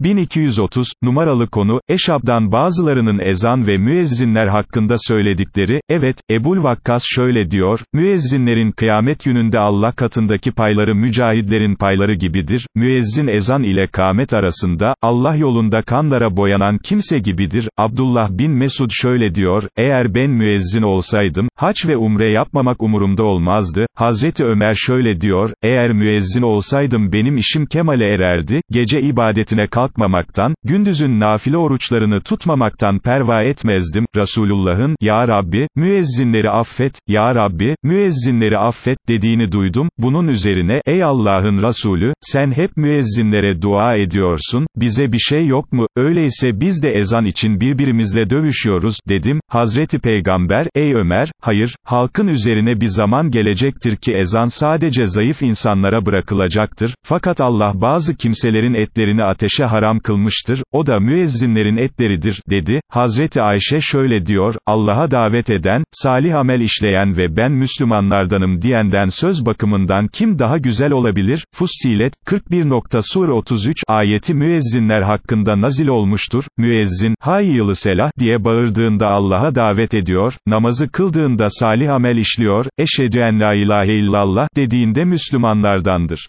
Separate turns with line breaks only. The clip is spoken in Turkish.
1230, numaralı konu, Eşab'dan bazılarının ezan ve müezzinler hakkında söyledikleri, evet, Ebul Vakkas şöyle diyor, müezzinlerin kıyamet gününde Allah katındaki payları mücahidlerin payları gibidir, müezzin ezan ile kâmet arasında, Allah yolunda kanlara boyanan kimse gibidir, Abdullah bin Mesud şöyle diyor, eğer ben müezzin olsaydım, haç ve umre yapmamak umurumda olmazdı, Hazreti Ömer şöyle diyor, eğer müezzin olsaydım benim işim kemale ererdi, gece ibadetine kalk kalkmamaktan, gündüzün nafile oruçlarını tutmamaktan perva etmezdim, Resulullah'ın, Ya Rabbi, müezzinleri affet, Ya Rabbi, müezzinleri affet, dediğini duydum, bunun üzerine, ey Allah'ın Resulü, sen hep müezzinlere dua ediyorsun, bize bir şey yok mu, öyleyse biz de ezan için birbirimizle dövüşüyoruz, dedim, Hazreti Peygamber, ey Ömer, hayır, halkın üzerine bir zaman gelecektir ki ezan sadece zayıf insanlara bırakılacaktır, fakat Allah bazı kimselerin etlerini ateşe haram kılmıştır, o da müezzinlerin etleridir, dedi, Hazreti Ayşe şöyle diyor, Allah'a davet eden, salih amel işleyen ve ben Müslümanlardanım diyenden söz bakımından kim daha güzel olabilir, Fussilet, 41. Sur 33, ayeti müezzinler hakkında nazil olmuştur, müezzin, hayyılı selah, diye bağırdığında Allah'a davet ediyor, namazı kıldığında salih amel işliyor, eşhedü en la ilahe illallah, dediğinde Müslümanlardandır.